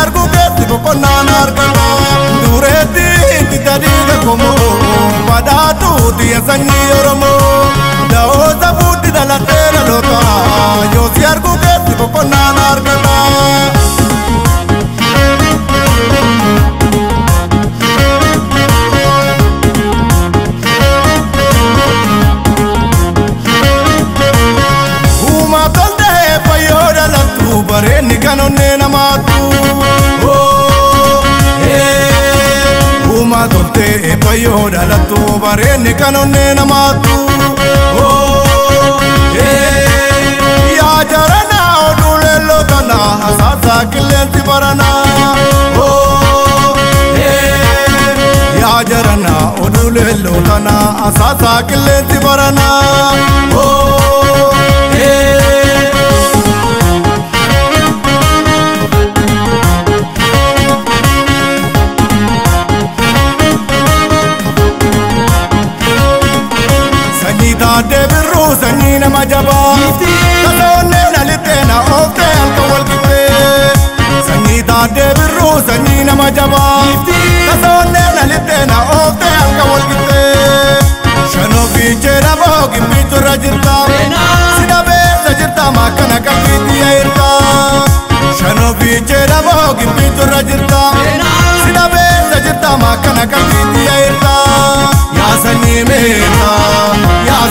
yargu getti koko nanar kamo duretti ti tariga komo vada tu ti sanni madote payora la tu bare ne kanone na matu oh eh ya jarana odule lo tana hasasa kilenti barana oh eh ya jarana odule lo tana hasasa kilenti barana oh Maadde birruu sanyii nama jabaa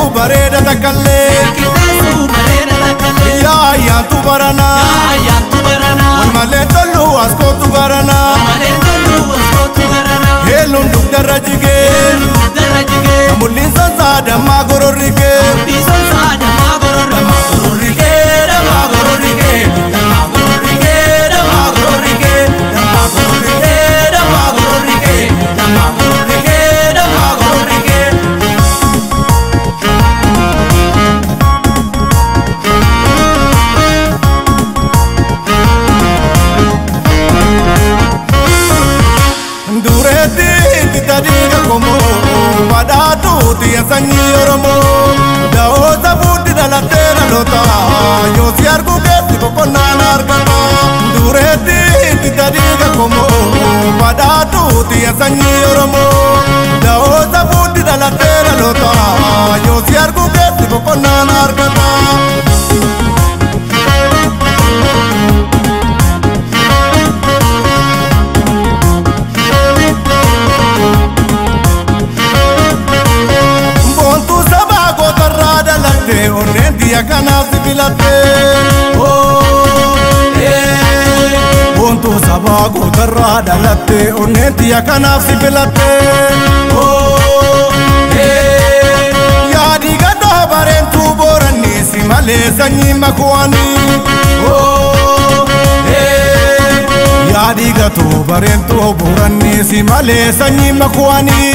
tu barera da calle Ya ya tu barana Ya tu barana Wal male tolu asko tu barana Wal male tolu asko tu barana Helon duk daraja Dio sanyi Oromo Da la futti dalla Yo lota que si la y te diga como Pada jabaa gootarraa dhalatee onneetiyya kanaaf si filattee. Oh, eh, Yaadii gaddaa bareentuu booranneesi malee sanyii makuwanii. Yaadii oh, gatuu bareentuu booranneesi malee sanyii makuwanii.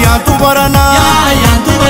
ya tu paraná. Ya, ya tu paraná.